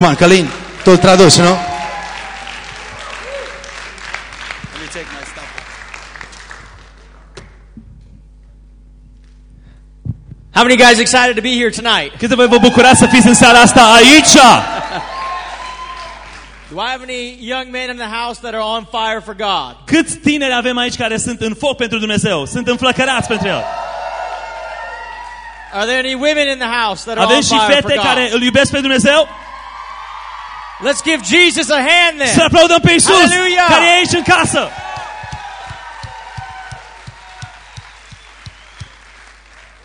Come on, Călin, tu îl traduci, nu? How many guys excited to be here tonight? Câte voi vă bucurați să fiți în seara asta aici? Do I have any young men in the house that are on fire for God? Câți tineri avem aici care sunt în foc pentru Dumnezeu? Sunt înflăcărați pentru El. Are there any women in the house that are Avem on și fire for fete God? care îl iubesc pe Dumnezeu? Let's give Jesus a hand Să then. aplaudăm pe Isus Hallelujah! care e aici în casă.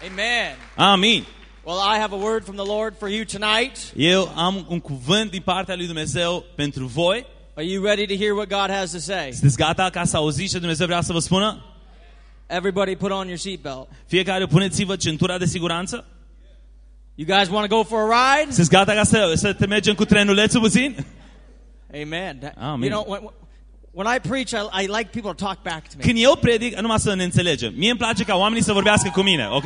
Amen. Amin. Well, I have a word from the Lord for you tonight. Eu am un cuvânt din partea lui Dumnezeu pentru voi. Are you ready to hear what God has to say? Sunteți gata ca să auziți ce Dumnezeu vrea să vă spună? Everybody put on your seatbelt. Fiecare puneți-vă centura de siguranță. You guys want to go for a ride? Sunteți gata ca să, să te mergem cu trenulețul puțin? Amen. That- Amen. You know, when, when I preach, I, I like people to talk back to me. Când eu predic, numai să ne înțelegem. Mie îmi place ca oamenii să vorbească cu mine, ok?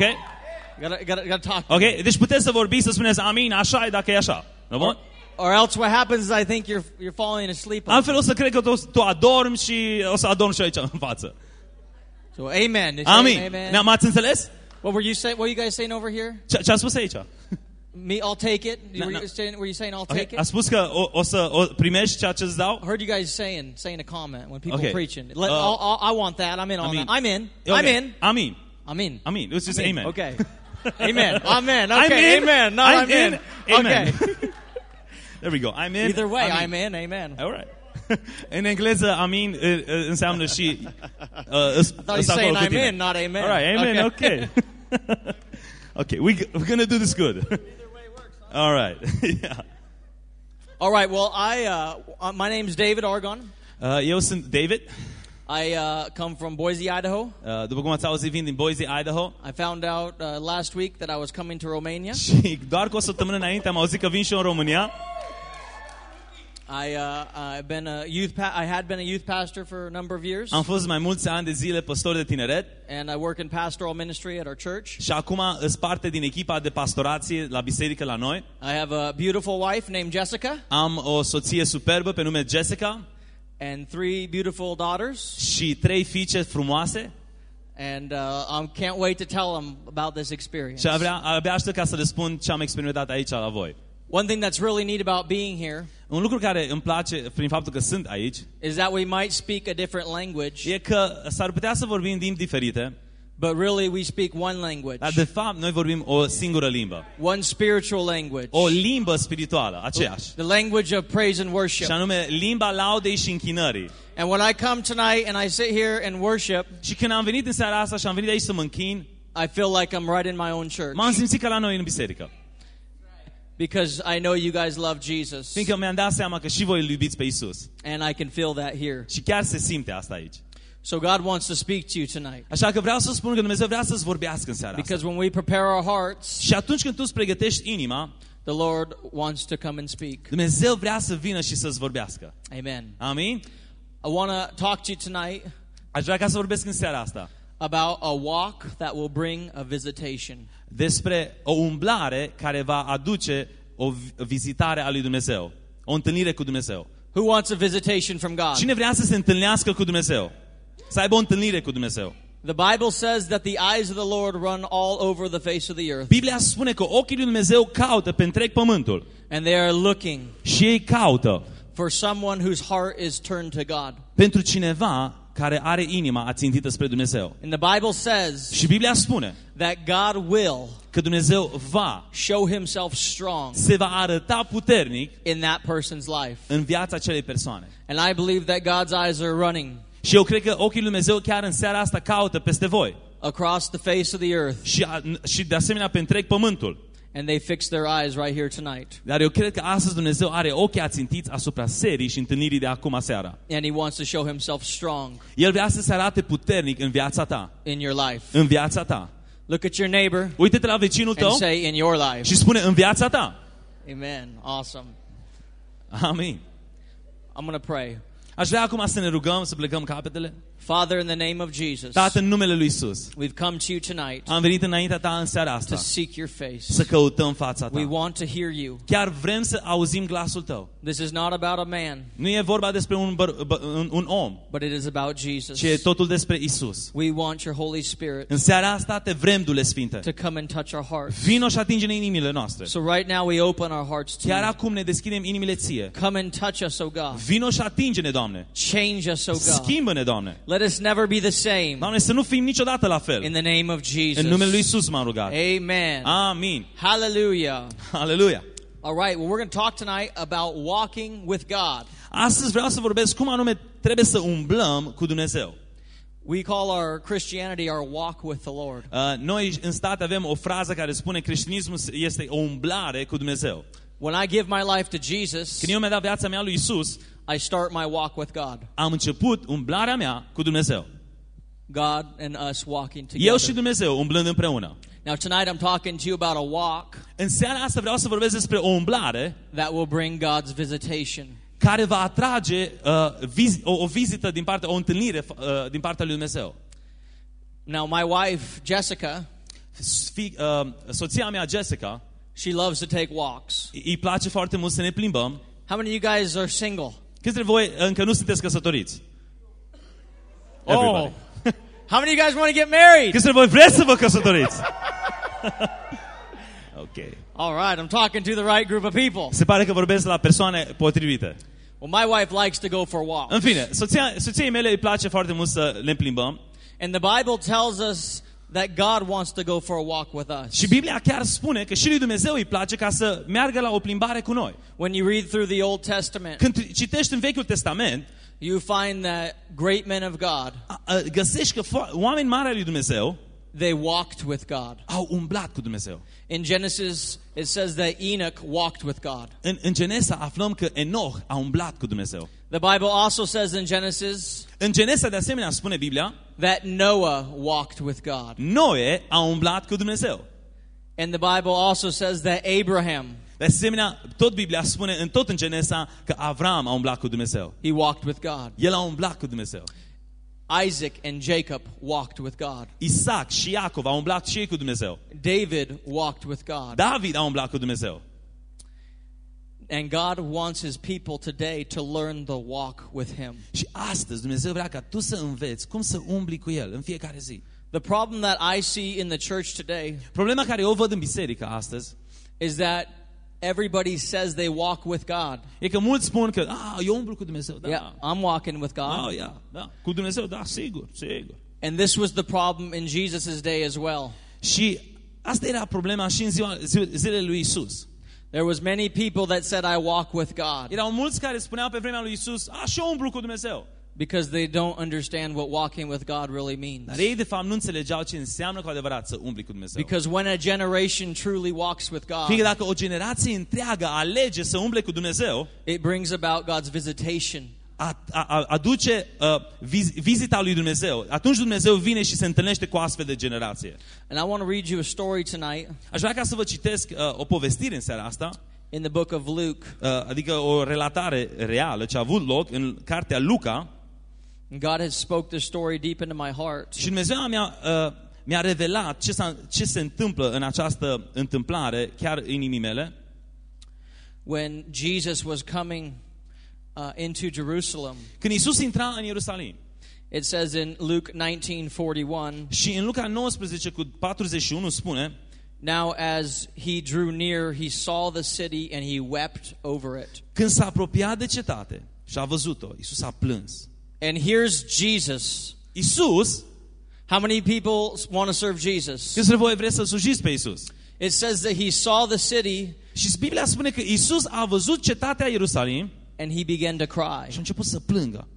Gotta, gotta, gotta talk. to Ok? me. Deci puteți să vorbiți, să spuneți amin, așa e dacă e așa. Nu bun? Or else what happens is I think you're, you're falling asleep. on Altfel o să cred că tu, tu adormi și o să adorm și aici în față. So amen. Did you say Amin. Amen. Ne-am ați înțeles? What were you saying? What were you guys saying over here? Ce, ce a spus aici? Me, I'll take it. No, were, no. You saying, were you saying I'll Okay. take A it? spus că o, o să o primești ceea ce îți dau? I heard you guys saying saying a comment when people Okay. preaching. Let, Uh, I'll, I'll, I want that. I'm in on Amin. that. I'm in. Okay. I'm in. Amin. I'm in. Amin. Let's just I'm in. amen. Okay. amen. Amen. I'm Okay. in. Amen. Not I'm, I'm in. in. Amen. Okay. There we go. I'm in. Either way, Amin. I'm in. Amen. All right. în engleză, amin uh, uh, înseamnă și uh, îs, I thought acolo saying I'm in, not amen. All right, amen, Okay. okay. okay, we, we're going to do this good. All right. yeah. All right. Well, I uh, uh, my name's David Argon. Uh, eu sunt David. I uh, come from Boise, Idaho. Uh, după cum ați auzit, vin din Boise, Idaho. I found out uh, last week that I was coming to Romania. Și doar cu o săptămână înainte am auzit că vin și în România. I uh, I've been a youth pa- I had been a youth pastor for a number of years, Am fost mai mulți ani de zile păstor de tineret and I work in pastoral ministry at our church. și acum îs parte din echipa de pastorație la biserică la noi. I have a beautiful wife named Jessica Am o soție superbă pe nume Jessica and three beautiful daughters, și trei fiice frumoase and uh, I can't wait to tell them about this experience. și abia, abia aștept ca să le spun ce am experimentat aici la voi. One thing that's really neat about being here Un lucru care îmi place prin faptul că sunt aici is that we might speak a different language, e că s-ar putea să vorbim în limbi diferite, but really we speak one language, dar de fapt noi vorbim o singură limbă. one spiritual language, O limbă spirituală, aceeași. the language of praise and Și worship. anume limba laudei și închinării. And when I come tonight and I sit here and worship, Și când am venit în seara asta și am venit aici să mă închin, I feel like I'm right in my own church m-am simțit ca la noi în biserică. Because I know you guys love Jesus, Fiindcă mi-am dat seama că și voi îl iubiți pe Isus. and I can feel that here. Și chiar se simte asta aici. So God wants to speak to you tonight Așa că vreau să spun că Dumnezeu vrea să-ți vorbească în seara asta. because when we prepare our hearts, Și atunci când tu îți pregătești inima, the Lord wants to come and speak. Dumnezeu vrea să vină și să-ți vorbească. Amen. Amin? I want to talk to you tonight Aș vrea ca să vorbesc în seara asta about a walk that will bring a visitation. despre o umblare care va aduce o vizitare a lui Dumnezeu. O întâlnire cu Dumnezeu. Who wants a visitation from God? Cine vrea să se întâlnească cu Dumnezeu? Să aibă o întâlnire cu Dumnezeu. The Bible says that the eyes of the Lord run all over the face of the earth, Biblia spune că ochii lui Dumnezeu caută pe întreg pământul. and they are looking Și ei caută for someone whose heart is turned to God. pentru cineva care are inima ațintită spre Dumnezeu. And the Bible says Și Biblia spune that God will că Dumnezeu va, show himself strong se va arăta puternic in that person's life. în viața acelei persoane. And I believe that God's eyes are running Și eu cred că ochii lui Dumnezeu chiar în seara asta caută peste voi. across the face of the earth, Și, a, și de asemenea pe întreg pământul. And they fix their eyes right here tonight. Dar eu cred că astăzi Dumnezeu are ochii ațintiți asupra serii și întâlnirii de acum seara. And he wants to show himself strong El vrea să se arate puternic în viața ta. in your life. În viața ta. Look at your neighbor Uite-te la vecinul and tău say, in your life. și spune în viața ta. Amen. Awesome. Amin. I'm going to pray. Aș vrea acum să ne rugăm, să plecăm capetele. Father, in the name of Jesus, Tată, în numele lui Isus, we've come to you tonight am venit înaintea ta în seara to asta seek your face. să căutăm fața We ta. want to hear you. Chiar vrem să auzim glasul tău. This is not about a man, Nu e vorba despre un, băr, bă, un, un om, but it is about Jesus. ci e totul despre Isus. We want your Holy Spirit În seara asta te vrem, Dule Sfinte. to come and touch our hearts. Vino și atinge-ne inimile noastre. So right now we open our hearts to Chiar you. acum ne deschidem inimile ție. Come and touch us, O God. Vino și atinge-ne, Doamne. Change us, O God. Schimbă-ne, Doamne. Let us never be the same. Doamne, să nu fim niciodată la fel. In the name of Jesus. În numele lui Isus m-am rugat. Amen. Amin. Hallelujah. Aleluia. All right, well, we're going to talk tonight about walking with God. Astăzi vreau să vorbesc cum anume trebuie să umblăm cu Dumnezeu. We call our Christianity our walk with the Lord. Uh, Noi în state avem o frază care spune creștinismul este o umblare cu Dumnezeu. When I give my life to Jesus, Când eu mi-am dat viața mea lui Isus, I start my walk with God. am început umblarea mea cu Dumnezeu. God and us walking Eu și together. Dumnezeu umblând împreună. Now, tonight I'm talking to you about a walk În seara asta vreau să vorbesc despre o umblare that will bring God's visitation. care va atrage uh, viz- o, o vizită din partea, o întâlnire uh, din partea lui Dumnezeu. Now, my wife, Jessica, Fi, uh, soția mea, Jessica, she loves to take walks. îi place foarte mult să ne plimbăm. How many of you guys are single? Câți dintre voi încă nu sunteți căsătoriți? Everybody. Oh. How many of you guys want to get married? Câți dintre voi vreți să vă căsătoriți? ok. All right, I'm talking to the right group of people. Se pare că vorbesc la persoane potrivite. Well, my wife likes to go for walks. În fine, soția, soției mele îi place foarte mult să ne plimbăm. And the Bible tells us that God wants to go for a walk with us. Și Biblia chiar spune că și lui Dumnezeu îi place ca să meargă la o plimbare cu noi. When you read through the Old Testament, Când citești în Vechiul Testament, you find that great men of God, a- a- găsești că fo- oameni mari ai lui Dumnezeu they walked with God. au umblat cu Dumnezeu. In Genesis, it says that Enoch walked with God. În, în Genesa aflăm că Enoch a umblat cu Dumnezeu. The Bible also says in Genesis În Genesa, de asemenea, spune Biblia, that Noah walked with God. Noe a umblat cu Dumnezeu. And the Bible also says that Abraham, De asemenea, tot Biblia spune în tot în Genesa că Avram a umblat cu Dumnezeu. he walked with God. El a umblat cu Dumnezeu. Isaac and Jacob walked with God. Isaac și Iacov au umblat și ei cu Dumnezeu. David walked with God. David a umblat cu Dumnezeu. And God wants his people today to learn the walk with him. Și astăzi Dumnezeu vrea ca tu să înveți cum să umbli cu El în fiecare zi. The problem that I see in the church today Problema care eu văd în biserică astăzi is that everybody says they walk with God. e că mulți spun că ah, eu umblu cu Dumnezeu. Da, Yeah, I'm walking with da, God. yeah, da, cu Dumnezeu, da, sigur, sigur. And this was the problem in Jesus' day as well. Și asta era problema și în ziua, zi- zilele lui Isus. There was many people that said I walk with God Erau mulți care spuneau pe vremea lui Isus, a, și eu umblu cu Dumnezeu. Because they don't understand what walking with God really means. Dar ei, de fapt, nu înțelegeau ce înseamnă cu adevărat să umbli cu Dumnezeu. Because when a generation truly walks with Fiindcă God, dacă o generație întreagă alege să umble cu Dumnezeu, it brings about God's visitation. a, a, a- aduce uh, viz, vizita lui Dumnezeu. Atunci Dumnezeu vine și se întâlnește cu o astfel de generație. And I want to read you a story tonight Aș vrea ca să vă citesc uh, o povestire în seara asta, in the book of Luke. uh, adică o relatare reală ce a avut loc în cartea Luca And God has spoke this story deep into my heart. și Dumnezeu mi-a, uh, mi-a revelat ce, s-a, ce se întâmplă în această întâmplare chiar în inimii mele. When Jesus was coming uh, into Jerusalem, Când Isus intra în Ierusalim it says in Luke 19:41, și în Luca 19 cu 41 spune Now as he drew near, he saw the city and he wept over it. Când s-a apropiat de cetate și a văzut-o, Isus a plâns. And here's Jesus. Isus, How many people want to serve Jesus? câți dintre voi vreți să slujiți pe Isus? It says that he saw the city Și Biblia spune că Isus a văzut cetatea Ierusalim and he began to și a cry. început să plângă.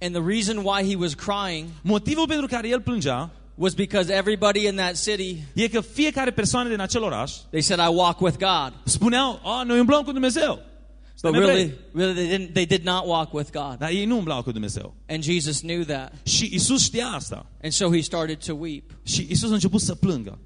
And the reason why he was crying Motivul pentru care el plângea was because everybody in that city, e că fiecare persoană din acel oraș they said, I walk with God. spuneau, a, noi umblăm cu Dumnezeu. But really, really they didn't they did not walk with God. Dar ei nu umblau cu Dumnezeu. And Jesus knew that. Și Isus știa asta. And so he started to weep. Și Isus a început să plângă.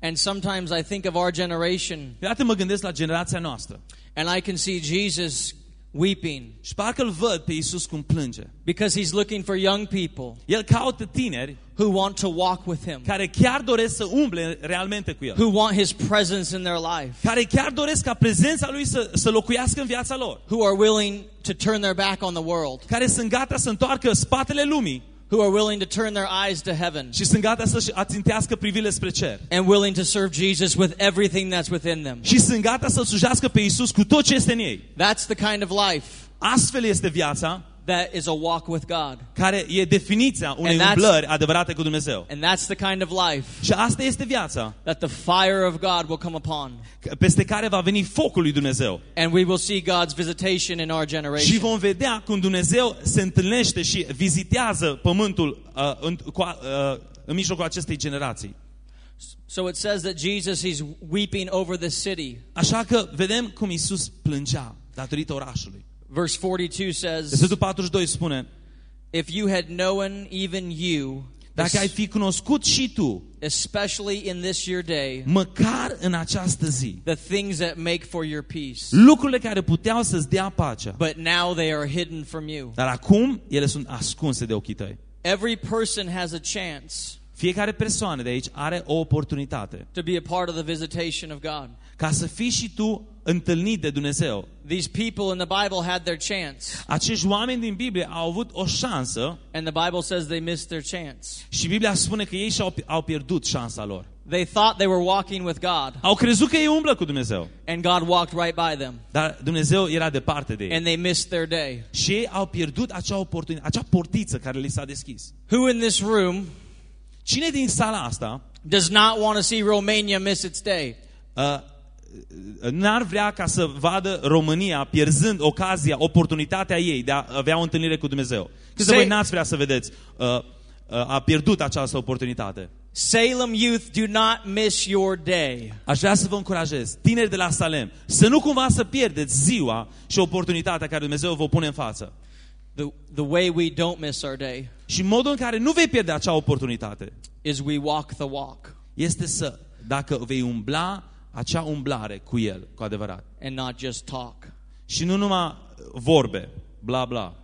And sometimes I think of our generation Iată mă gândesc la generația noastră. and I can see Jesus weeping Și parcă îl văd pe Isus cum plânge. because he's looking for young people El caută tineri who want to walk with him, care chiar doresc să umble realmente cu El. who want his presence in their life, Care chiar doresc ca prezența Lui să, să locuiască în viața lor. who are willing to turn their back on the world, Care sunt gata să întoarcă spatele lumii who are willing to turn their eyes to heaven, și sunt gata să-și ațintească privirile spre cer. and willing to serve Jesus with everything that's within them. Și sunt gata să slujească pe Isus cu tot ce este în ei. That's the kind of life Astfel este viața that is a walk with God. care e definiția unei And that's- umblări adevărate cu Dumnezeu. And that's the kind of life Și asta este viața that the fire of God will come upon. peste care va veni focul lui Dumnezeu. And we will see God's visitation in our Și generation. vom vedea cum Dumnezeu se întâlnește și vizitează pământul uh, în, cu, a- uh, în mijlocul acestei generații. So it says that Jesus, he's weeping over the city. Așa că vedem cum Isus plângea datorită orașului. Verse 42 says, Versetul 42 spune, If you had known, even you, dacă ai fi cunoscut și tu, especially in this your day, măcar în această zi, the things that make for your peace, lucrurile care puteau să-ți dea pacea, but now they are hidden from you. dar acum ele sunt ascunse de ochii tăi. Every person has a chance Fiecare persoană de aici are o oportunitate to be a part of the visitation of God. ca să fii și tu întâlnit de Dumnezeu. These people in the Bible had their chance, Acești oameni din Biblie au avut o șansă and the Bible says they missed their chance. și Biblia spune că ei și-au au pierdut șansa lor. They thought they were walking with God, Au crezut că ei umblă cu Dumnezeu, and God walked right by them, dar Dumnezeu era departe de ei. and they missed their day. Și ei au pierdut acea oportunitate, acea portiță care li s-a deschis. Who in this room Cine din sala asta does not want to see Romania miss its day? uh, n-ar vrea ca să vadă România pierzând ocazia, oportunitatea ei de a avea o întâlnire cu Dumnezeu? Câți de Se- voi n-ați vrea să vedeți uh, uh, a pierdut această oportunitate? Salem youth, do not miss your day. Aș vrea să vă încurajez, tineri de la Salem, să nu cumva să pierdeți ziua și oportunitatea care Dumnezeu vă pune în față. The, the way we don't miss our day Și modul în care nu vei pierde acea oportunitate is we walk the walk este să, dacă vei umbla, acea umblare cu El, cu adevărat. and not just talk. Și nu numai vorbe, bla bla.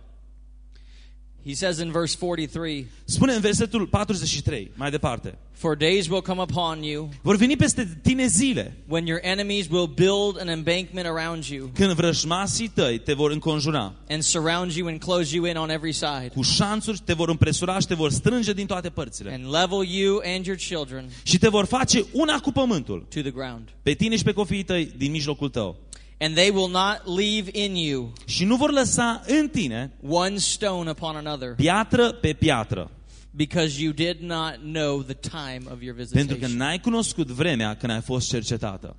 He says in verse 43 Spune în versetul 43, mai departe. For days will come upon you Vor veni peste tine zile when your enemies will build an embankment around you când vrăjmașii tăi te vor înconjura and surround you and close you in on every side cu șanțuri, te vor împresura și te vor strânge din toate părțile. and level you and your children Și te vor face una cu pământul, to the ground. pe tine și pe copiii tăi din mijlocul tău. And they will not leave in you Și nu vor lăsa în tine one stone upon another piatră pe piatră, because you did not know the time of your pentru că visitation. n-ai cunoscut vremea când ai fost cercetată.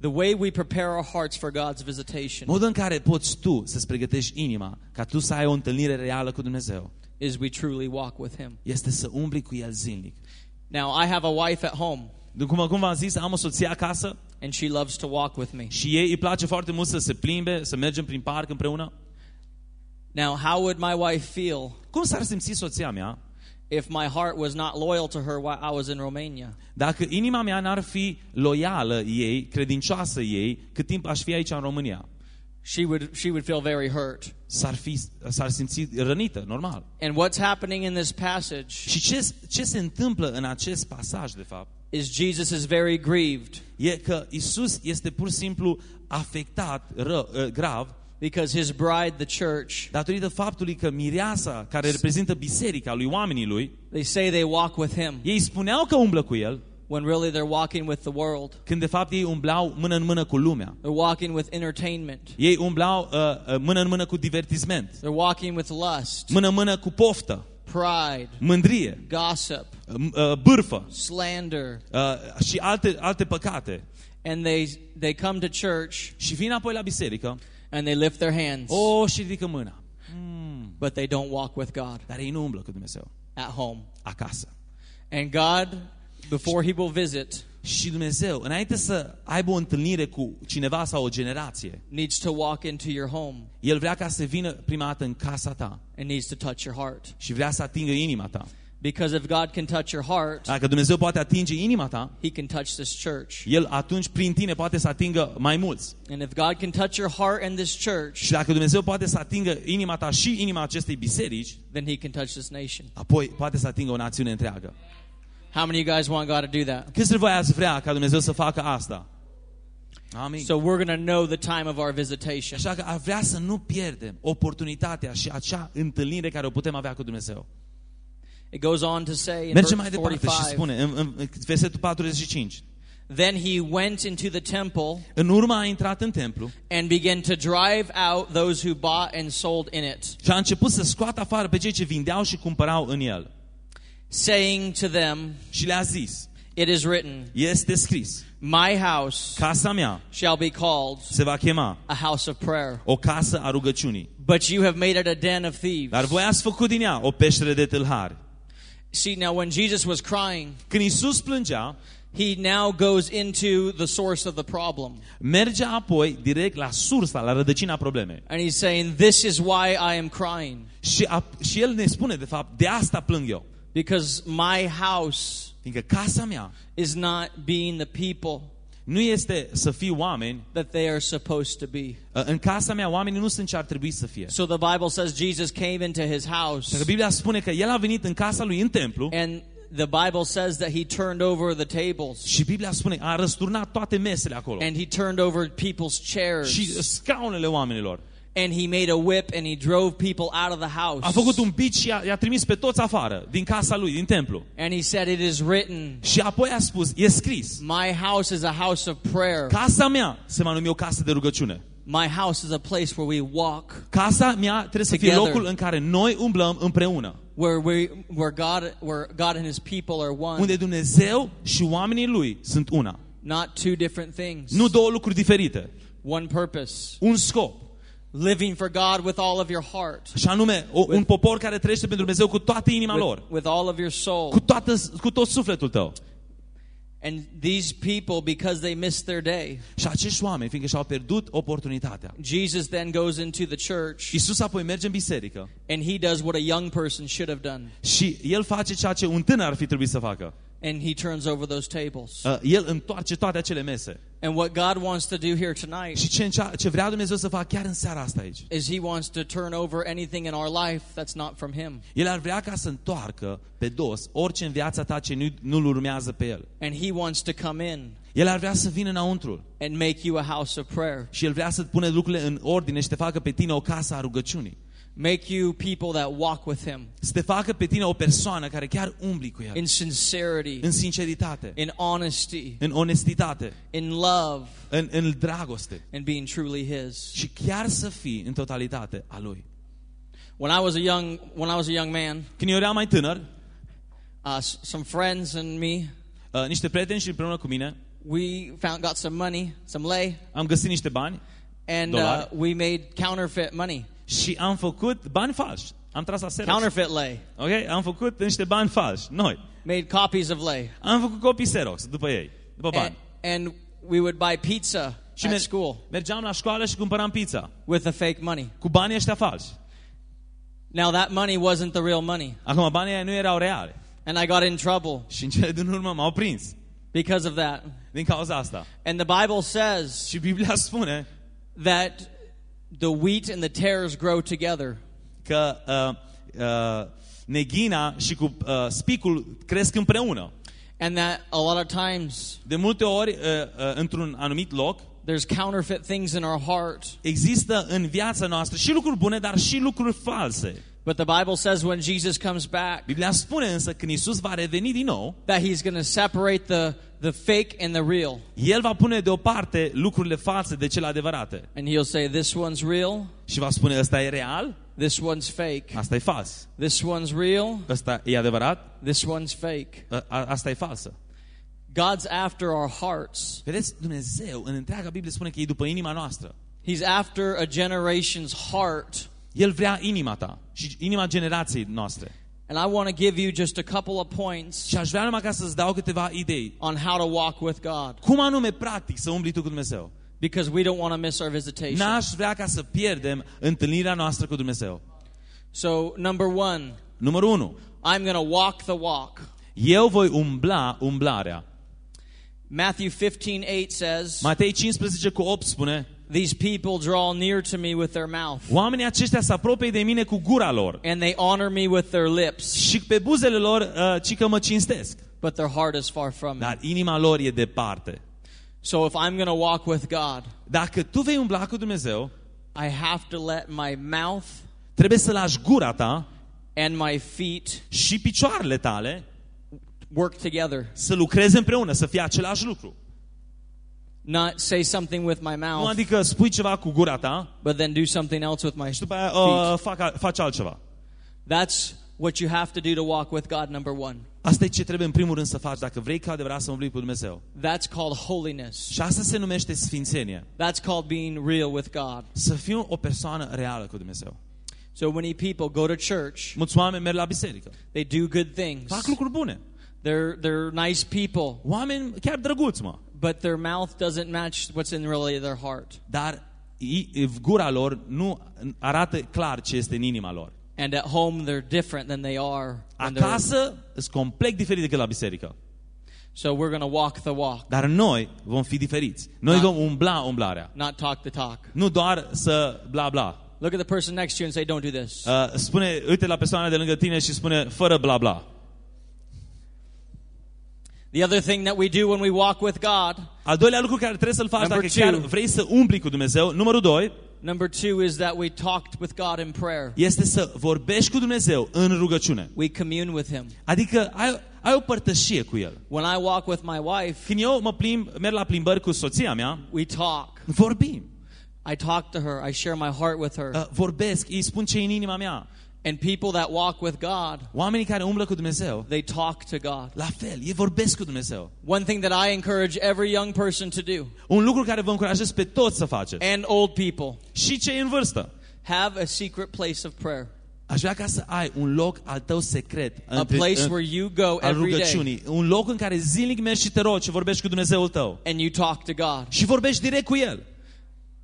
The way we prepare our hearts for God's visitation Modul în care poți tu să-ți pregătești inima ca tu să ai o întâlnire reală cu Dumnezeu is we truly walk with Him. este să umbli cu El zilnic. Now, I have a wife at home, Cum, cum v-am zis, am o soție acasă and she loves to walk with me. și ei îi place foarte mult să se plimbe, să mergem prin parc împreună. Now, how would my wife feel Cum s-ar simți soția mea if my heart was not loyal to her while I was in Romania? dacă inima mea n-ar fi loială ei, credincioasă ei, cât timp aș fi aici în România? She would, she would feel very hurt. S-ar, fi, s-ar simți rănită, normal. And what's happening in this passage Și ce, ce se întâmplă în acest pasaj, de fapt, is Jesus is very grieved e că Isus este pur și simplu afectat ră, uh, grav because his bride, the church, datorită faptului că mireasa, care reprezintă biserica lui oamenii lui, they say they walk with him ei spuneau că umblă cu el, when really they're walking with the world. când de fapt ei umblau mână în mână cu lumea. They're walking with entertainment. Ei umblau uh, uh, mână în mână cu divertisment, They're walking with lust, mână în mână cu poftă, pride, mândrie, gossip, uh, uh, bârfă slander. uh, și alte, alte păcate. And they, they come to church Și vin apoi la biserică, and they lift their hands, o, și ridică mâna. but they don't walk with God Dar ei nu umblă cu Dumnezeu, at home. acasă. And God, before He will visit, Și Dumnezeu, înainte să aibă o întâlnire cu cineva sau o generație, needs to walk into your home El vrea ca să vină prima dată în casa ta and needs to touch your heart. și vrea să atingă inima ta. Because if God can touch your heart, Dacă Dumnezeu poate atinge inima ta, He can touch this church. El atunci prin tine poate să atingă mai mulți. And if God can touch your heart and this church, Și dacă Dumnezeu poate să atingă inima ta și inima acestei biserici, then He can touch this nation. apoi poate să atingă o națiune întreagă. How many of you guys want God to do that? Câți dintre voi ați vrea ca Dumnezeu să facă asta? Amin. So we're going to know the time of our visitation. Așa că ar vrea să nu pierdem oportunitatea și acea întâlnire care o putem avea cu Dumnezeu. It goes on to say in Mergem mai verse departe și 45, spune, în, în versetul 45. Then he went into the temple În urmă a intrat în templu and began to drive out those who bought and sold in it, și a început să scoată afară pe cei ce vindeau și cumpărau în el. saying to them, Și le-a zis, It is written, este scris, My house casa mea shall be called se va chema a house of prayer, o casă a rugăciunii. but you have made it a den of thieves. Dar voi ați făcut din ea o peșteră de tâlhari. See, now when Jesus was crying, Când Isus plângea, he now goes into the source of the problem. mergea apoi direct la sursa, la rădăcina problemei. And he's saying, This is why I am crying, Și, a, și el ne spune, de fapt, de asta plâng eu. Because my house Fiindcă casa mea is not being the people nu este să fie oameni, that they are supposed to be. în casa mea oamenii nu sunt ce ar trebui să fie. So the Bible says Jesus came into his house, Pentru că Biblia spune că el a venit în casa lui în templu and the Bible says that he turned over the tables, și Biblia spune a răsturnat toate mesele acolo and he turned over people's chairs, și scaunele oamenilor. And he made a whip and he drove people out of the house. A făcut un bici și i-a, i-a trimis pe toți afară, din casa lui, din templu. And he said, It is written, Și apoi a spus, e scris, My house is a house of prayer. casa mea se va numi o casă de rugăciune. My house is a place where we walk, Casa mea trebuie să fie Together. locul în care noi umblăm împreună. where we where God where God and his people are one. Unde Dumnezeu și oamenii lui sunt una. Not two different things. Nu două lucruri diferite. One purpose. Un scop. Living for God with all of your heart, Și anume, o, un popor care trăiește pentru Dumnezeu cu toată inima with, lor. with all of your soul. Cu, toată, cu tot sufletul tău. And these people, because they missed their day, Și acești oameni, fiindcă și-au pierdut oportunitatea. Jesus then goes into the church Iisus apoi merge în biserică and he does what a young person should have done. și El face ceea ce un tânăr ar fi trebuit să facă. And he turns over those tables. Uh, El întoarce toate acele mese. And what God wants to do here tonight Și ce, încea- ce vrea Dumnezeu să facă chiar în seara asta aici. is he wants to turn over anything in our life that's not from him. El ar vrea ca să întoarcă pe dos orice în viața ta ce nu, nu-L urmează pe El. And he wants to come in El ar vrea să vină înăuntru and make you a house of prayer. și El vrea să-ți pune lucrurile în ordine și te facă pe tine o casă a rugăciunii. Make you people that walk with him Să te facă pe tine o persoană care chiar umbli cu El. in sincerity, În sinceritate, in honesty, în onestitate, in love, în, în dragoste and being truly his. și chiar să fii în totalitate a Lui. When I was a young when I was a young man, Când eu eram mai tânăr, uh, s- some friends and me, uh, niște prieteni și împreună cu mine, we found got some money, some lei, am găsit niște bani and uh, Dolari. we made counterfeit money, și am făcut bani falși. Am tras la Xerox. counterfeit lei, Ok? Am făcut niște bani falși. Noi. made copies of lei, Am făcut copii Xerox după ei. După and, bani. and we would buy pizza Și at mer- school mergeam la școală și cumpăram pizza. with the fake money. Cu banii ăștia falși. Now that money wasn't the real money, Acum banii ăia nu erau reale. and I got in trouble Și în cele din urmă m-au prins. because of that. Din cauza asta. And the Bible says Și Biblia spune that the wheat and the tares grow together. că uh, uh, neghina și cu uh, spicul cresc împreună. And that a lot of times De multe ori, uh, uh, într-un anumit loc, there's counterfeit things in our heart. există în viața noastră și lucruri bune, dar și lucruri false. But the Bible says when Jesus comes back Biblia spune însă când Isus va reveni din nou, that he's going to separate the, the fake and the real. El va pune deoparte lucrurile false de cele adevărate. And he'll say, This one's real, Și va spune, ăsta e real, this one's fake. asta e fals. This one's real, Ăsta e adevărat, this one's fake. a- a- asta e falsă. God's after our hearts. Vedeți, Dumnezeu în întreaga Biblie spune că e după inima noastră. He's after a generation's heart. El vrea inima ta și inima generației noastre. And I want to give you just a couple of points Și aș vrea numai ca să-ți dau câteva idei. on how to walk with God Cum anume, practic, să umbli tu cu Dumnezeu? because we don't want to miss our visitation. N-aș vrea ca să pierdem întâlnirea noastră cu Dumnezeu. So, number one, Numărul 1. I'm going to walk the walk. Eu voi umbla umblarea. Matthew 15:8 says, Matei 15 cu 8 spune, These people draw near to me with their mouth, oamenii aceștia se apropie de mine cu gura lor and they honor me with their lips, și pe buzele lor uh, ci că mă cinstesc. but their heart is far from me. Dar inima lor e departe. So if I'm going to walk with God, Dacă tu vei umbla cu Dumnezeu, I have to let my mouth trebuie să lași gura ta and my feet și picioarele tale work together. să lucreze împreună, să fie același lucru. Not say something with my Nu mouth, adică spui ceva cu gura ta but then do something else with my și după aia feet. uh, fac, faci altceva. That's what you have to do to walk with God, number one. Asta e ce trebuie în primul rând să faci dacă vrei ca adevărat să umbli cu Dumnezeu. That's called holiness. Și asta se numește sfințenie. That's called being real with God. Să fii o persoană reală cu Dumnezeu. So many people go to church, Mulți oameni merg la biserică. they do good things. Fac lucruri bune. They're they're nice people, Oameni chiar drăguți, mă. But their mouth doesn't match what's in really their heart. Dar i- gura lor nu arată clar ce este în inima lor. And at home they're different than they are. when they're- Acasă sunt complet diferit decât la biserică. So we're going to walk the walk, Dar noi vom fi diferiți. Noi Da. vom umbla umblarea. not talk the talk. Nu doar să bla bla. Look at the person next to you and say, "Don't do this." Uh, spune, uite la persoana de lângă tine și spune fără bla bla. The other thing that we do when we walk with God, Al doilea lucru care trebuie să-l faci Number dacă chiar two. vrei să umbli cu Dumnezeu, numărul doi, number two, is that we talked with God in prayer. este să vorbești cu Dumnezeu în rugăciune. We commune with Him. Adică ai, ai o părtășie cu El. When I walk with my wife, Când eu mă plimb, merg la plimbări cu soția mea, we talk. vorbim. I talk to her. I share my heart with her. Uh, vorbesc, îi spun ce e în inima mea. And people that walk with God, Oamenii care umblă cu Dumnezeu, they talk to God. la fel, ei vorbesc cu Dumnezeu. One thing that I encourage every young person to do, Un lucru care vă încurajez pe toți să faceți. and old people, Și cei în vârstă. have a secret place of prayer. Aș vrea ca să ai un loc al tău secret. A place where you go al every day rugăciunii. Un loc în care zilnic mergi și te rogi și vorbești cu Dumnezeul tău. and you talk to God. Și vorbești direct cu El.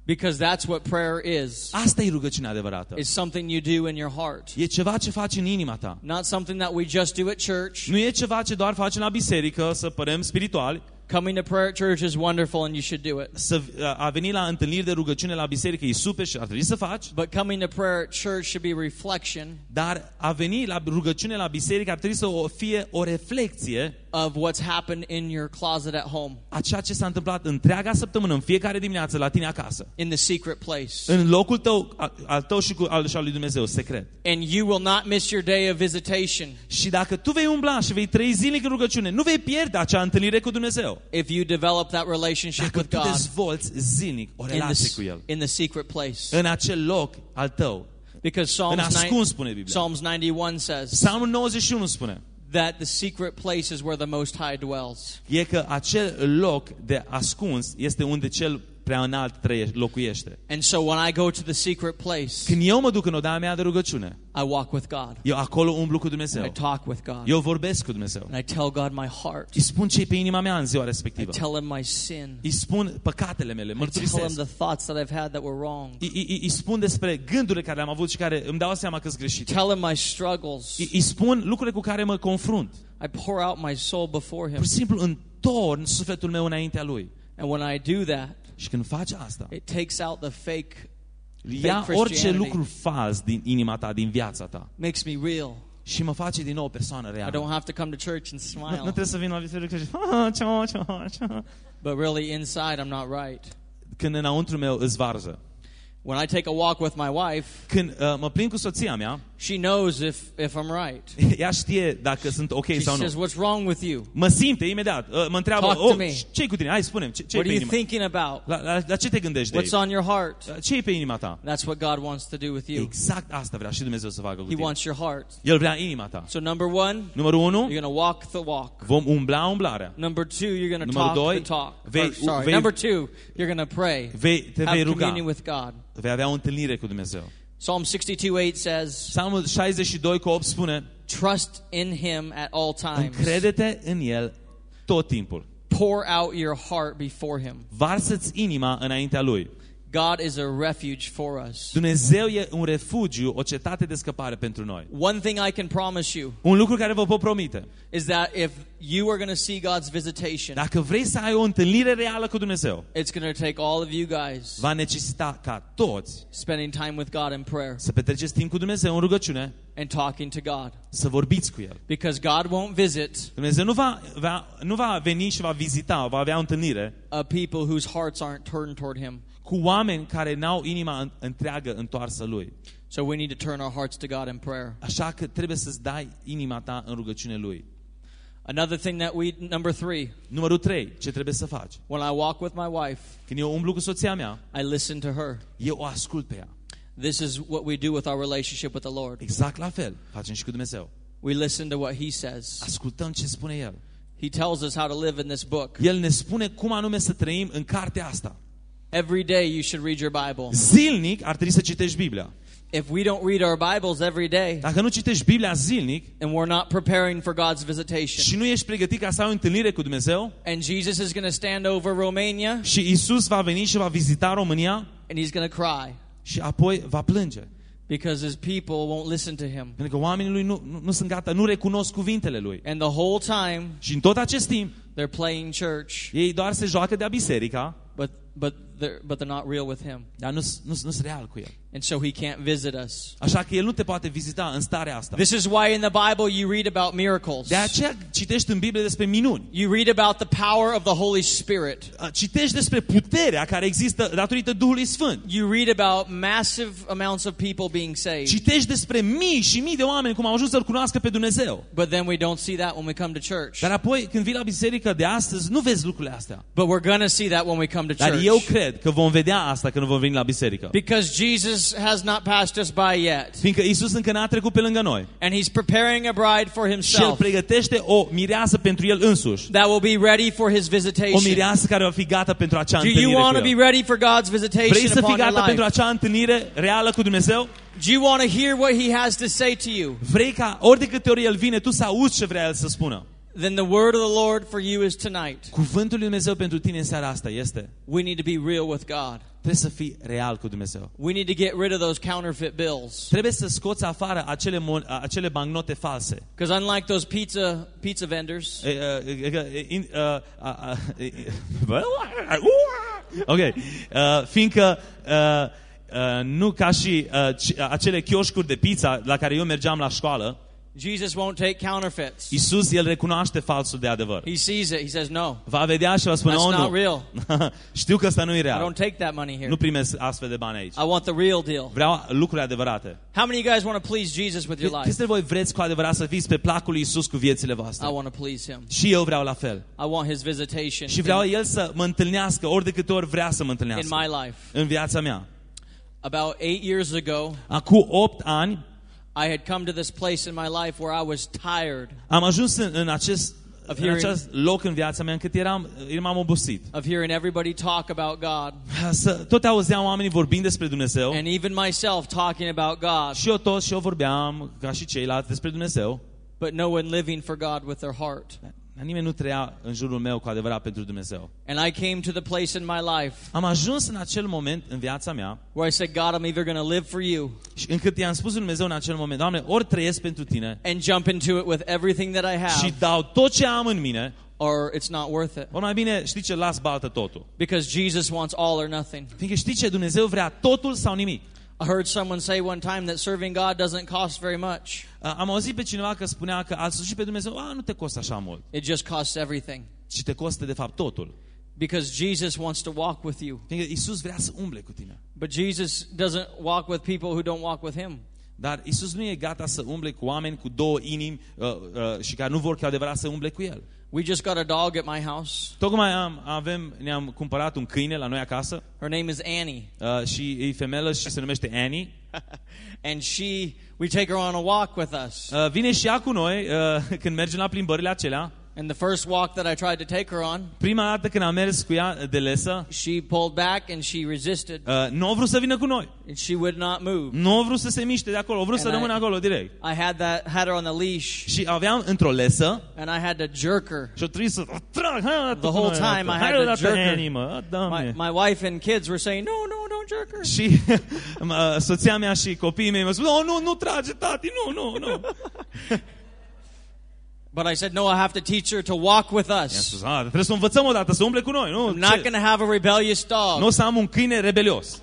Because that's what prayer is. Asta e rugăciunea adevărată. It's something you do in your heart. E ceva ce faci în inima ta. Not something that we just do at church. Nu e ceva ce doar facem la biserică, să părem spirituali, Coming to prayer at church is wonderful and you should do it. să a veni la întâlniri de rugăciune la biserică e super și ar trebui să faci, But coming to prayer at church should be reflection dar a veni la rugăciune la biserică ar trebui să o fie o reflecție of what's happened in your closet at home, a ceea ce s-a întâmplat întreaga săptămână, în fiecare dimineață la tine acasă. in the secret place. În locul tău, a- al tău și, cu, al, și al lui Dumnezeu, secret. And you will not miss your day of visitation Și dacă tu vei umbla și vei trăi zilnic în rugăciune, nu vei pierde acea întâlnire cu Dumnezeu. if you develop that relationship Dacă with tu God dezvolți zilnic o in relație the, cu El. in the secret place. În acel loc al tău. Because În Psalms, ascuns, 9, spune Biblia. Psalms 91 says Psalmul 91 spune that the secret place is where the Most High dwells. e că acel loc de ascuns este unde cel prea înalt trăie, locuiește. And so when I go to the secret place, Când eu mă duc în odaia mea de rugăciune, I walk with God. eu acolo umblu cu I Dumnezeu. talk with God. Eu vorbesc cu Dumnezeu. And I tell God my heart. Îi spun ce pe inima mea în ziua I respectivă. tell him my sin. Îi spun păcatele mele, I tell him mărturisesc. the thoughts that I've had that were wrong. Îi, îi, îi spun despre gândurile care le-am avut și care îmi dau seama că sunt greșite. Tell him my struggles. Îi, îi spun lucrurile cu care mă confrunt. I pour out my soul before him. Pur și simplu întorn sufletul meu înaintea Lui. And when I do that, Și când faci asta, it takes out the fake, ia fake orice Christianity. lucru fals din inima ta, din viața ta makes me real. și mă face din nou o persoană I reală. don't have to come to church and Nu, nu smile. trebuie să vin la biserică și "Ah, cia, cia, cia." But really, inside, I'm not right. când înăuntru meu îți varză. When I take a walk with my wife, Când uh, mă plin cu soția mea, she knows if, if I'm right. ea știe dacă sunt ok She sau nu. says, What's wrong with you? Mă simte imediat. Uh, mă întreabă, Talk to oh, me. ce cu tine? Hai, spune ce, ce e What pe are you inima? thinking about? La, la, la ce te gândești de What's aici? on your heart? Ce e pe inima ta? That's what God wants to do with you. Exact asta vrea și Dumnezeu să facă cu He tine. wants your heart. El vrea inima ta. So, number one, Numărul 1, you're going to walk the walk. vom umbla umblarea. Number two, you're going to Numărul talk doi, the talk. vei- Or, sorry. vei- Number two, you're going to pray. Vei, te Have vei ruga. communion with God. Vei avea o întâlnire cu Dumnezeu. Psalm 62 8 says, Psalmul 62 cu 8 spune, Trust in Him at all times. încrede-te în El tot timpul. Pour out your heart before Him. Varsă-ți inima înaintea Lui. God is a refuge for us. Dumnezeu e un refugiu, o cetate de scăpare pentru noi. One thing I can promise you Un lucru care vă pot promite. is that if you are going to see God's visitation, Dacă vrei să ai o întâlnire reală cu Dumnezeu, it's going to take all of you guys va necesita ca toți spending time with God in prayer să petreceți timp cu Dumnezeu în rugăciune, and talking to God. să vorbiți cu El. Because God won't visit Dumnezeu nu va, va, nu va veni și va vizita, va avea o întâlnire a people whose hearts aren't turned toward Him. Cu oameni care n-au inima în- întreagă întoarsă Lui. So we need to turn our hearts to God in prayer. Așa că trebuie să-ți dai inima ta în rugăciune Lui. Another thing that we, number three, Numărul 3. Ce trebuie să faci? when I walk with my wife, Când eu umblu cu soția mea, I listen to her. eu o ascult pe ea. This is what we do with our relationship with the Lord. Exact la fel facem și cu Dumnezeu. We listen to what He says. Ascultăm ce spune El. He tells us how to live in this book. El ne spune cum anume să trăim în cartea asta. Every day you should read your Bible. Zilnic ar trebui să citești Biblia. If we don't read our Bibles every day Dacă nu citești Biblia zilnic and we're not preparing for God's visitation, și nu ești pregătit ca să ai o întâlnire cu Dumnezeu and Jesus is going to stand over Romania și Isus va veni și va vizita România and he's going to cry și apoi va plânge. because his people won't listen to him. Pentru că oamenii lui nu, nu, nu sunt gata, nu recunosc cuvintele lui. And the whole time Și în tot acest timp, they're playing church, ei doar se joacă de-a biserica, but but they're but they're not real with him. dar nu nu nu sunt real cu el. And so he can't visit us. Așa că el nu te poate vizita în starea asta. This is why in the Bible you read about miracles. De aceea citești în Biblie despre minuni. You read about the power of the Holy Spirit. Citești despre puterea care există datorită Duhului Sfânt. You read about massive amounts of people being saved. Citești despre mii și mii de oameni cum au ajuns să-L cunoască pe Dumnezeu. But then we don't see that when we come to church. Dar apoi, când vii la biserică de astăzi, nu vezi lucrurile astea. But we're going to see that when we come to Dar church. Eu cred că vom vedea asta când vom veni la biserică. Because Jesus has not passed us by yet. Fiindcă Isus încă n-a trecut pe lângă noi. And he's preparing a bride for Și El himself pregătește o mireasă pentru El însuși. that will be ready for his O visitation. mireasă care va fi gata pentru acea Do you întâlnire want cu to be El. ready for God's Vrei visitation să fii upon your gata pentru life? acea întâlnire reală cu Dumnezeu? Do you want to hear what he has to say to you? Vrei ca ori de câte ori El vine, tu să auzi ce vrea El să spună. Then the word of the Lord for you is tonight. Cuvântul lui Dumnezeu pentru tine în seara asta este We need to be real with God. trebuie să fii real cu Dumnezeu. We need to get rid of those counterfeit bills. Trebuie să scoți afară acele, mon- acele bancnote false. Because unlike those pizza pizza vendors, E, e, e, e, in- uh, a- a- e, e, Ok. Uh, fiindcă uh, uh, nu ca și uh, ci- acele chioșcuri de pizza la care eu mergeam la școală, Jesus won't take counterfeits. Isus, El recunoaște falsul de adevăr. He sees it. He says, No, Va vedea și va spune, That's oh, not nu. real. Știu că ăsta nu e I real. don't take that money here. Nu primesc astfel de bani aici. I want the real deal. Vreau lucruri adevărate. How many of you guys want to please Jesus with your Câți life? dintre voi vreți cu adevărat să fiți pe placul lui Isus cu viețile voastre? I want to please him. Și eu vreau la fel. I want his visitation Și vreau El să mă întâlnească ori de câte ori vrea să mă in întâlnească my life. în viața mea. About eight years ago, Acum 8 ani I had come to this place in my life where I was tired am ajuns în, în, acest, Of în hearing- acest loc în viața mea încât eram, eram obosit. of hearing everybody talk about God Să, tot auzeam oamenii vorbind despre Dumnezeu and even myself talking about God, și eu tot și eu vorbeam ca și ceilalți despre Dumnezeu. but no one living for God with their heart. Dar nimeni nu trăia în jurul meu cu adevărat pentru Dumnezeu. And I came to the place in my life Am ajuns în acel moment în viața mea where I said, God, I'm either going to live for you și încât i-am spus lui Dumnezeu în acel moment, Doamne, ori trăiesc pentru Tine and jump into it with everything that I și have, dau tot ce am în mine, or it's not worth it. ori mai bine, știi ce, las baltă totul. Because Jesus wants all or nothing. Fiindcă știi ce, Dumnezeu vrea totul sau nimic. I heard someone say one time that serving God doesn't cost very much. A- Am auzit pe cineva că spunea că a sluji pe Dumnezeu, a, nu te costă așa mult, It just costs everything. ci te costă de fapt totul. Because Jesus wants to walk with you. Fiindcă Isus vrea să umble cu tine. But Jesus doesn't walk with people who don't walk with him. Dar Isus nu e gata să umble cu oameni cu două inimi uh, uh, și care nu vor cu adevărat să umble cu El. We just got a dog at my house. Tocmai am, avem, ne-am cumpărat un câine la noi acasă Her name is Annie. uh, și e femelă și se numește Annie. and she, we take her on a walk with us. Uh, vine și ea cu noi uh, când mergem la plimbările acelea. And the first walk that I tried to take her on, Prima dată când am mers cu ea de lesă, she pulled back and she resisted. uh, nu a vrut să vină cu noi. And she would not move. Nu a vrut să se miște de acolo, a vrut să And I- rămână acolo direct. I had that had her on the leash Și aveam într-o lesă and I had to jerk her. și o trebuie să o trag. Hai, The whole time I had Hai, to odată, jerk her. Annie, mă, My, Doamne. my wife and kids were saying, "No, no, don't don't jerk her. Și mă, soția mea și copiii mei mă spun, oh, nu, nu trage, tati, nu, nu, nu. But I said, no, I have to teach her to walk with I-am us. spus, a, trebuie să o învățăm odată, să umble cu noi. Nu, I'm not Ce? going to have a rebellious dog. nu o să am un câine rebelios.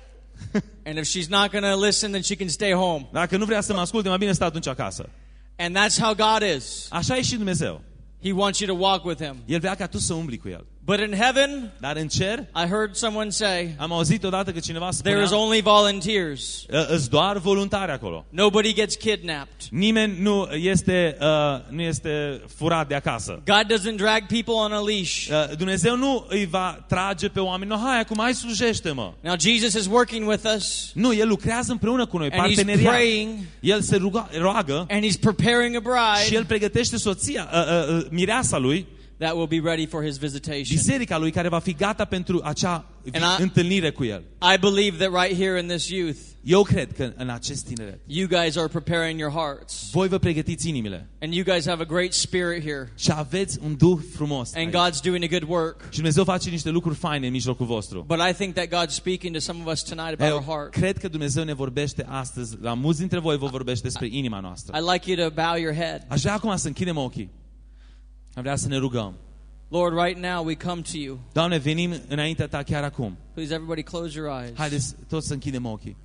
And if she's not going to listen, then she can stay home. Dacă nu vrea să mă asculte, mai bine stă atunci acasă. And that's how God is. Așa e și Dumnezeu. He wants you to walk with Him. El vrea ca tu să umbli cu El. But in heaven, Dar în cer, I heard someone say, am auzit odată că cineva there is spunea, only volunteers. "Ă, îți doar voluntari acolo. Nobody gets kidnapped. Nimeni nu este, uh, nu este furat de acasă. God doesn't drag people on a leash. Uh, Dumnezeu nu îi va trage pe oameni. No, hai, acum hai slujește-mă. Now, Jesus is working with us, Nu, El lucrează împreună cu noi, and He's parteneriat. praying, El se ruga, roagă and He's preparing a și bride El pregătește soția, uh, uh, uh, mireasa lui, that will be ready for His visitation. biserica lui, care va fi gata pentru acea vi- And I- întâlnire cu El. I believe that right here in this youth, Eu cred că în acest tineret, you guys are preparing your hearts. voi vă pregătiți inimile And you guys have a great spirit here. și aveți un duh frumos. And aici. God's doing a good work. Și Dumnezeu face niște lucruri faine în mijlocul vostru. But I think that God's speaking to some of us tonight about Eu our heart. cred că Dumnezeu ne vorbește astăzi, la mulți dintre voi vă vorbește despre inima noastră. I'd like you to bow your head. Aș vrea acum să închidem ochii. Am vrea să ne rugăm. Lord, right now we come to you. Doamne, venim înaintea Ta chiar acum. Please, everybody, close your eyes. Haideți toți să închidem ochii.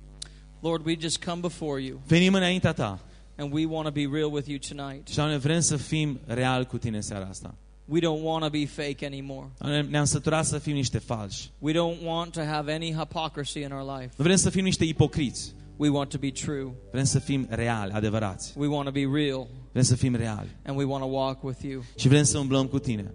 Lord, we just come before you, Venim înaintea Ta and we want to be real with you tonight. și, Doamne, vrem să fim real cu Tine în seara asta. We don't want to be fake anymore. Doamne, ne-am săturat să fim niște falși. We don't want to have any hypocrisy in our life. Nu vrem să fim niște ipocriți. We want to be true. Vrem să fim reali, adevărați. We want to be real, Vrem să fim reali. and we want to walk with you. Și vrem să umblăm cu Tine.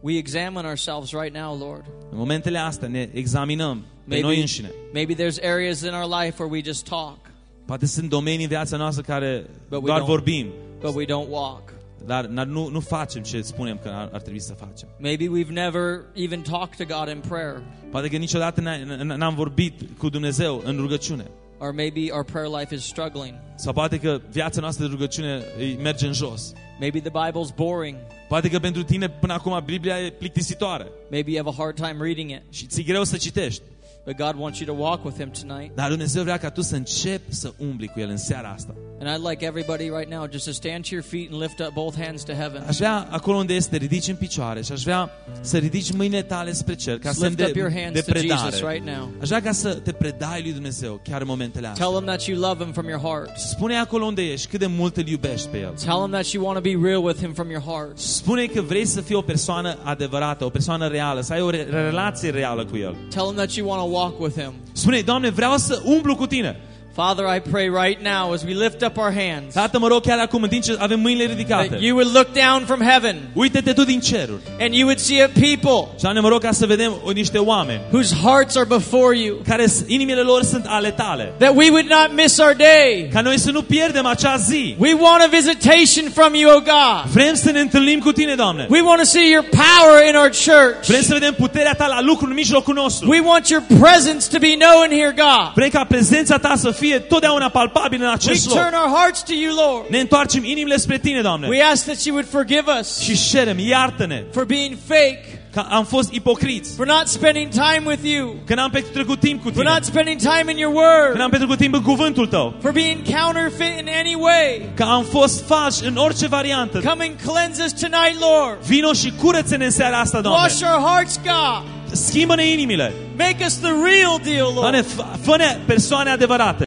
We examine ourselves right now, Lord. În momentele astea ne examinăm pe Maybe- noi înșine. Maybe there's areas in our life where we just talk, Poate sunt domenii în viața noastră care But we doar don't- vorbim, but we don't walk. dar dar nu, nu facem ce spunem că ar, ar trebui să facem. Maybe we've never even talked to God in prayer, Poate că niciodată n- n- n-am vorbit cu Dumnezeu în rugăciune. Or maybe our prayer life is struggling. Sau poate că viața noastră de rugăciune îi merge în jos. Maybe the Bible's boring. Poate că pentru tine până acum Biblia e plictisitoare Maybe you have a hard time reading it. și ți-e greu să citești. But God wants you to walk with Him tonight. Dar Dumnezeu vrea ca tu să începi să umbli cu El în seara asta. And I'd like everybody right now just to stand to your feet and lift up both hands to heaven. Aș vrea acolo unde este, te ridici în picioare și aș vrea să ridici mâinile tale spre cer ca Just semn lift de, up your de hands to Jesus predare. right now. Aș vrea ca să te predai lui Dumnezeu chiar în momentele astea. Tell Him that you love Him from your heart. Spune acolo unde ești cât de mult îl iubești pe El. Tell Him that you want to be real with Him from your heart. Spune că vrei să fii o persoană adevărată, o persoană reală, să ai o re- relație reală cu El. Tell Him that you want to walk with Him. Spune, Doamne, vreau să umblu cu Tine. Father, I pray right now as we lift up our hands Tată, mă rog chiar acum, în timp ce avem mâinile ridicate, that you would look down from heaven uite-te Tu din ceruri. and you would see a people Și, Doamne, mă rog ca să vedem o- niște oameni whose hearts are before you, care s- inimile lor sunt ale Tale. that we would not miss our day. Ca noi să nu pierdem acea zi. We want a visitation from you, O God. Vrem să ne întâlnim cu Tine, Doamne. We want to see your power in our church. Vrem să vedem puterea Ta la lucru în mijlocul nostru. We want your presence to be known here, God. Vrem ca prezența Ta să fie totdeauna palpabilă în We acest loc. turn our hearts to you, Lord. Ne întoarcem inimile spre Tine, Doamne. We ask that you would forgive us Și cerem, iartă-ne for being fake, că am fost ipocriți. for not spending time with you, Că n-am petrecut timp cu for Tine. not spending time in your Că word, n-am petrecut timp în cuvântul Tău. for being counterfeit in any way. Că am fost falși în orice variantă. Come and cleanse us tonight, Lord. Vino și curăță-ne în seara asta, Doamne. Wash our hearts, God. Schimbă-ne inimile. Make us the real deal, Doamne, Lord. f- fă-ne persoane adevărate.